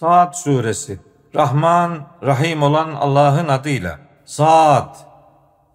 Saat suresi. Rahman, Rahim olan Allah'ın adıyla. Saat.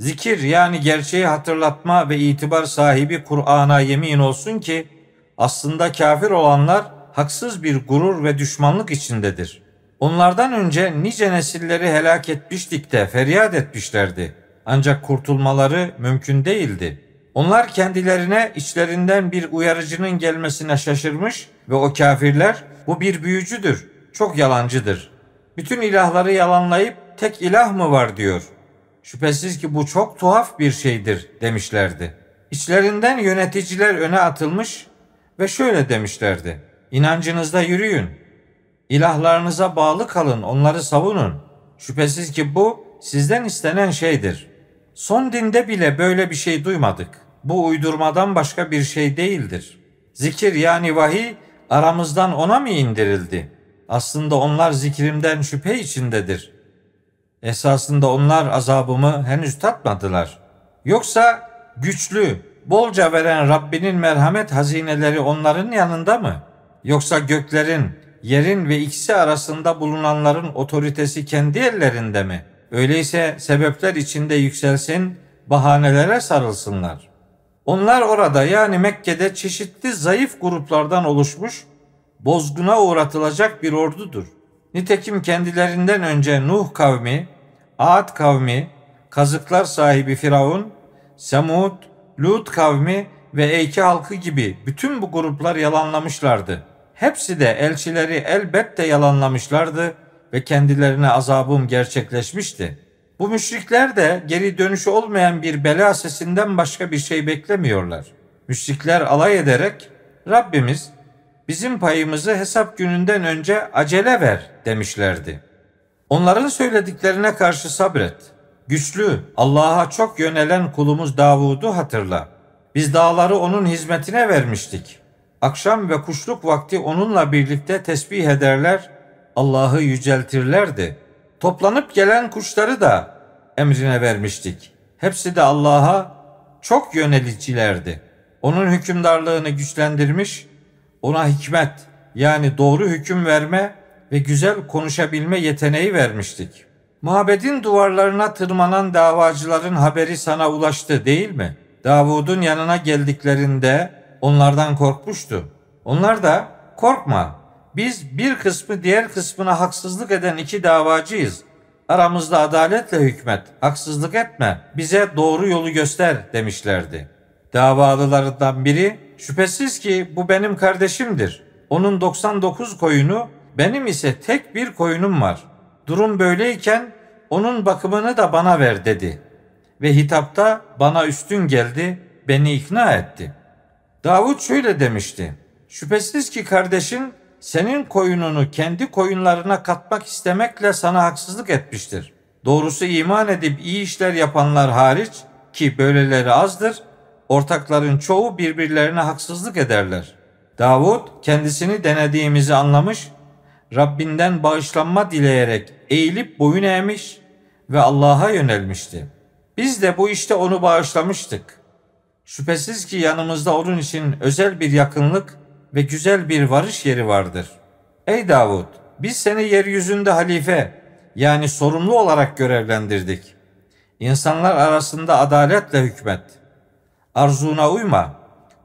Zikir yani gerçeği hatırlatma ve itibar sahibi Kur'an'a yemin olsun ki aslında kafir olanlar haksız bir gurur ve düşmanlık içindedir. Onlardan önce nice nesilleri helak etmiştik de feryat etmişlerdi. Ancak kurtulmaları mümkün değildi. Onlar kendilerine içlerinden bir uyarıcının gelmesine şaşırmış ve o kafirler bu bir büyücüdür, çok yalancıdır. Bütün ilahları yalanlayıp tek ilah mı var diyor. Şüphesiz ki bu çok tuhaf bir şeydir demişlerdi. İçlerinden yöneticiler öne atılmış ve şöyle demişlerdi. İnancınızda yürüyün. İlahlarınıza bağlı kalın, onları savunun. Şüphesiz ki bu sizden istenen şeydir. Son dinde bile böyle bir şey duymadık. Bu uydurmadan başka bir şey değildir. Zikir yani vahiy aramızdan ona mı indirildi? Aslında onlar zikrimden şüphe içindedir. Esasında onlar azabımı henüz tatmadılar. Yoksa güçlü, bolca veren Rabbinin merhamet hazineleri onların yanında mı? Yoksa göklerin, yerin ve ikisi arasında bulunanların otoritesi kendi ellerinde mi? Öyleyse sebepler içinde yükselsin, bahanelere sarılsınlar. Onlar orada yani Mekke'de çeşitli zayıf gruplardan oluşmuş, bozguna uğratılacak bir ordudur. Nitekim kendilerinden önce Nuh kavmi, Ad kavmi, kazıklar sahibi Firavun, Semud, Lut kavmi ve Eyke halkı gibi bütün bu gruplar yalanlamışlardı. Hepsi de elçileri elbette yalanlamışlardı ve kendilerine azabım gerçekleşmişti. Bu müşrikler de geri dönüşü olmayan bir bela sesinden başka bir şey beklemiyorlar. Müşrikler alay ederek Rabbimiz bizim payımızı hesap gününden önce acele ver demişlerdi. Onların söylediklerine karşı sabret. Güçlü, Allah'a çok yönelen kulumuz Davud'u hatırla. Biz dağları onun hizmetine vermiştik. Akşam ve kuşluk vakti onunla birlikte tesbih ederler, Allah'ı yüceltirlerdi. Toplanıp gelen kuşları da emrine vermiştik. Hepsi de Allah'a çok yönelicilerdi. Onun hükümdarlığını güçlendirmiş, ona hikmet yani doğru hüküm verme ve güzel konuşabilme yeteneği vermiştik. Mabedin duvarlarına tırmanan davacıların haberi sana ulaştı değil mi? Davud'un yanına geldiklerinde onlardan korkmuştu. Onlar da korkma biz bir kısmı diğer kısmına haksızlık eden iki davacıyız. Aramızda adaletle hükmet, haksızlık etme, bize doğru yolu göster demişlerdi. Davalılarından biri şüphesiz ki bu benim kardeşimdir. Onun 99 koyunu, benim ise tek bir koyunum var. Durum böyleyken onun bakımını da bana ver dedi. Ve hitapta bana üstün geldi, beni ikna etti. Davut şöyle demişti. Şüphesiz ki kardeşin senin koyununu kendi koyunlarına katmak istemekle sana haksızlık etmiştir. Doğrusu iman edip iyi işler yapanlar hariç ki böyleleri azdır, ortakların çoğu birbirlerine haksızlık ederler. Davud kendisini denediğimizi anlamış, Rabbinden bağışlanma dileyerek eğilip boyun eğmiş ve Allah'a yönelmişti. Biz de bu işte onu bağışlamıştık. Şüphesiz ki yanımızda onun için özel bir yakınlık ve güzel bir varış yeri vardır. Ey Davud, biz seni yeryüzünde halife yani sorumlu olarak görevlendirdik. İnsanlar arasında adaletle hükmet. Arzuna uyma.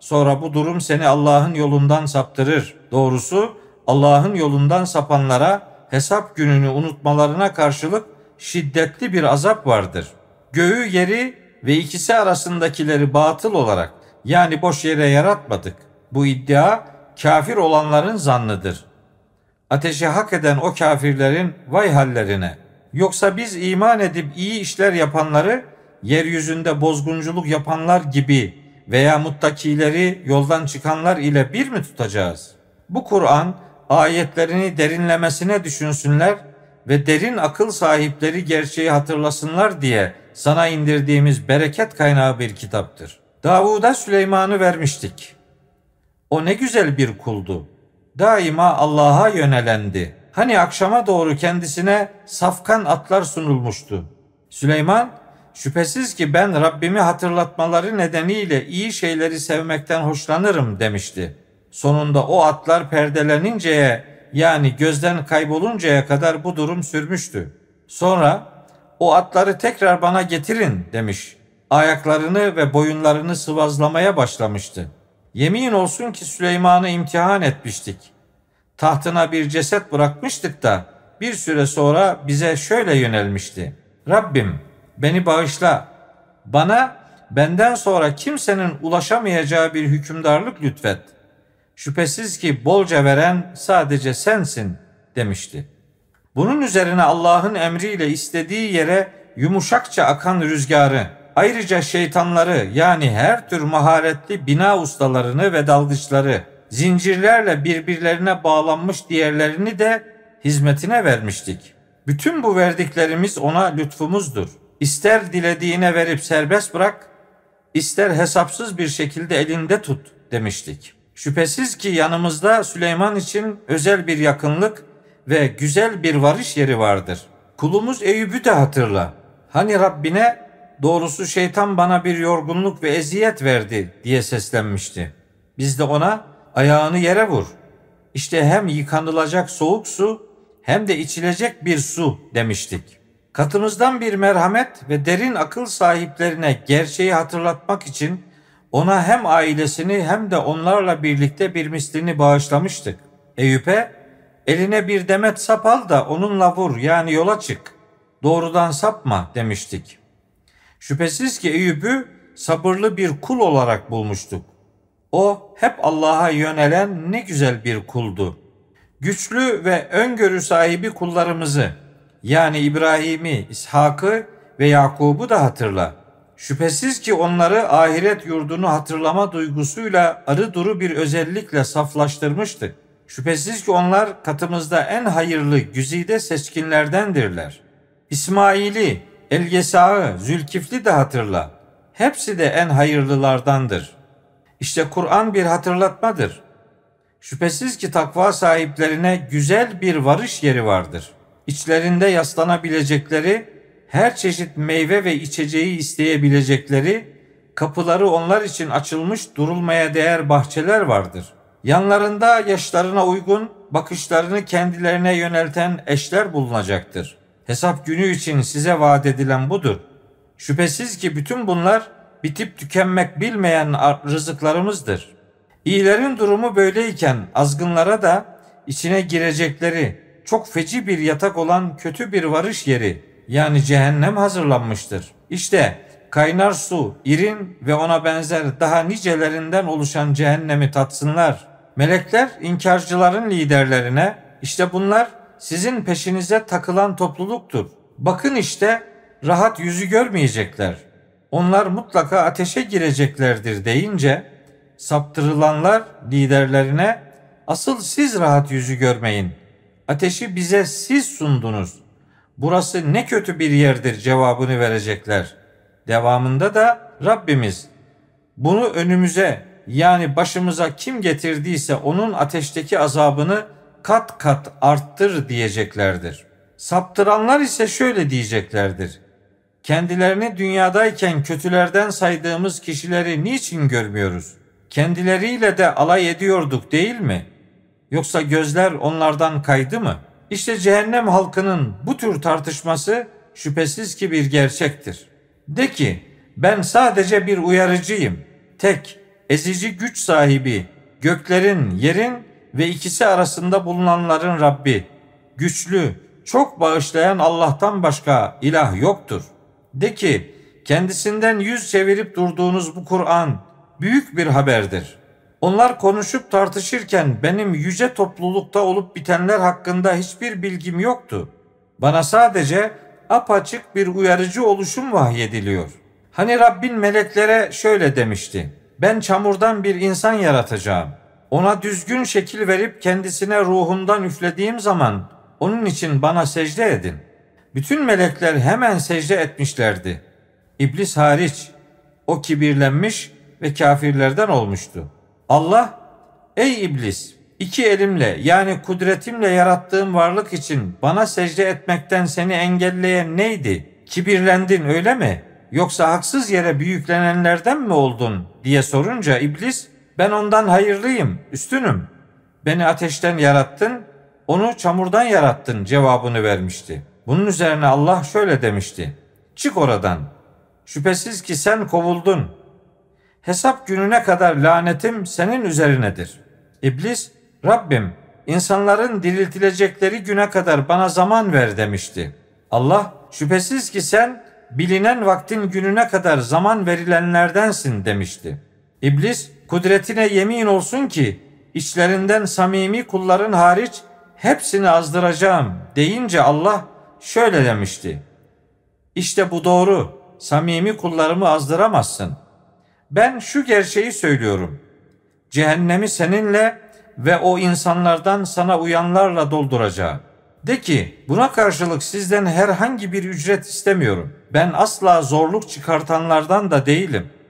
Sonra bu durum seni Allah'ın yolundan saptırır. Doğrusu Allah'ın yolundan sapanlara hesap gününü unutmalarına karşılık şiddetli bir azap vardır. Göğü yeri ve ikisi arasındakileri batıl olarak yani boş yere yaratmadık. Bu iddia kafir olanların zannıdır. Ateşi hak eden o kafirlerin vay hallerine. Yoksa biz iman edip iyi işler yapanları yeryüzünde bozgunculuk yapanlar gibi veya muttakileri yoldan çıkanlar ile bir mi tutacağız? Bu Kur'an ayetlerini derinlemesine düşünsünler ve derin akıl sahipleri gerçeği hatırlasınlar diye sana indirdiğimiz bereket kaynağı bir kitaptır. Davud'a Süleyman'ı vermiştik. O ne güzel bir kuldu. Daima Allah'a yönelendi. Hani akşama doğru kendisine safkan atlar sunulmuştu. Süleyman, şüphesiz ki ben Rabbimi hatırlatmaları nedeniyle iyi şeyleri sevmekten hoşlanırım demişti. Sonunda o atlar perdeleninceye yani gözden kayboluncaya kadar bu durum sürmüştü. Sonra o atları tekrar bana getirin demiş. Ayaklarını ve boyunlarını sıvazlamaya başlamıştı. Yemin olsun ki Süleyman'ı imtihan etmiştik. Tahtına bir ceset bırakmıştık da bir süre sonra bize şöyle yönelmişti. Rabbim beni bağışla. Bana benden sonra kimsenin ulaşamayacağı bir hükümdarlık lütfet. Şüphesiz ki bolca veren sadece sensin demişti. Bunun üzerine Allah'ın emriyle istediği yere yumuşakça akan rüzgarı, ayrıca şeytanları yani her tür maharetli bina ustalarını ve dalgıçları, zincirlerle birbirlerine bağlanmış diğerlerini de hizmetine vermiştik. Bütün bu verdiklerimiz ona lütfumuzdur. İster dilediğine verip serbest bırak, ister hesapsız bir şekilde elinde tut demiştik. Şüphesiz ki yanımızda Süleyman için özel bir yakınlık ve güzel bir varış yeri vardır. Kulumuz Eyüp'ü de hatırla. Hani Rabbine doğrusu şeytan bana bir yorgunluk ve eziyet verdi diye seslenmişti. Biz de ona ayağını yere vur. İşte hem yıkanılacak soğuk su hem de içilecek bir su demiştik. Katımızdan bir merhamet ve derin akıl sahiplerine gerçeği hatırlatmak için ona hem ailesini hem de onlarla birlikte bir mislini bağışlamıştık. Eyüp'e eline bir demet sap al da onunla vur yani yola çık. Doğrudan sapma demiştik. Şüphesiz ki Eyüp'ü sabırlı bir kul olarak bulmuştuk. O hep Allah'a yönelen ne güzel bir kuldu. Güçlü ve öngörü sahibi kullarımızı yani İbrahim'i, İshak'ı ve Yakub'u da hatırla. Şüphesiz ki onları ahiret yurdunu hatırlama duygusuyla arı duru bir özellikle saflaştırmıştık. Şüphesiz ki onlar katımızda en hayırlı güzide seçkinlerdendirler. İsmail'i, Elgesa'ı, Zülkifli de hatırla. Hepsi de en hayırlılardandır. İşte Kur'an bir hatırlatmadır. Şüphesiz ki takva sahiplerine güzel bir varış yeri vardır. İçlerinde yaslanabilecekleri, her çeşit meyve ve içeceği isteyebilecekleri, kapıları onlar için açılmış durulmaya değer bahçeler vardır. Yanlarında yaşlarına uygun, bakışlarını kendilerine yönelten eşler bulunacaktır. Hesap günü için size vaat edilen budur. Şüphesiz ki bütün bunlar bitip tükenmek bilmeyen rızıklarımızdır. İyilerin durumu böyleyken azgınlara da içine girecekleri çok feci bir yatak olan kötü bir varış yeri yani cehennem hazırlanmıştır. İşte kaynar su, irin ve ona benzer daha nicelerinden oluşan cehennemi tatsınlar. Melekler inkarcıların liderlerine işte bunlar sizin peşinize takılan topluluktur. Bakın işte rahat yüzü görmeyecekler. Onlar mutlaka ateşe gireceklerdir deyince saptırılanlar liderlerine asıl siz rahat yüzü görmeyin. Ateşi bize siz sundunuz. Burası ne kötü bir yerdir cevabını verecekler. Devamında da Rabbimiz bunu önümüze yani başımıza kim getirdiyse onun ateşteki azabını kat kat arttır diyeceklerdir. Saptıranlar ise şöyle diyeceklerdir. Kendilerini dünyadayken kötülerden saydığımız kişileri niçin görmüyoruz? Kendileriyle de alay ediyorduk değil mi? Yoksa gözler onlardan kaydı mı? İşte cehennem halkının bu tür tartışması şüphesiz ki bir gerçektir. De ki ben sadece bir uyarıcıyım. Tek, ezici güç sahibi, göklerin, yerin ve ikisi arasında bulunanların Rabbi, güçlü, çok bağışlayan Allah'tan başka ilah yoktur. De ki kendisinden yüz çevirip durduğunuz bu Kur'an büyük bir haberdir. Onlar konuşup tartışırken benim yüce toplulukta olup bitenler hakkında hiçbir bilgim yoktu. Bana sadece apaçık bir uyarıcı oluşum vahyediliyor. Hani Rabbin meleklere şöyle demişti. Ben çamurdan bir insan yaratacağım. Ona düzgün şekil verip kendisine ruhumdan üflediğim zaman onun için bana secde edin. Bütün melekler hemen secde etmişlerdi. İblis hariç. O kibirlenmiş ve kafirlerden olmuştu. Allah, ey iblis, iki elimle yani kudretimle yarattığım varlık için bana secde etmekten seni engelleyen neydi? Kibirlendin öyle mi? Yoksa haksız yere büyüklenenlerden mi oldun diye sorunca iblis ben ondan hayırlıyım, üstünüm. Beni ateşten yarattın, Onu çamurdan yarattın cevabını vermişti. Bunun üzerine Allah şöyle demişti. Çık oradan. Şüphesiz ki sen kovuldun. Hesap gününe kadar lanetim senin üzerinedir. İblis, Rabbim insanların diriltilecekleri güne kadar bana zaman ver demişti. Allah, şüphesiz ki sen bilinen vaktin gününe kadar zaman verilenlerdensin demişti. İblis, kudretine yemin olsun ki içlerinden samimi kulların hariç hepsini azdıracağım deyince Allah şöyle demişti. İşte bu doğru. Samimi kullarımı azdıramazsın. Ben şu gerçeği söylüyorum. Cehennemi seninle ve o insanlardan sana uyanlarla dolduracağım. De ki buna karşılık sizden herhangi bir ücret istemiyorum. Ben asla zorluk çıkartanlardan da değilim.''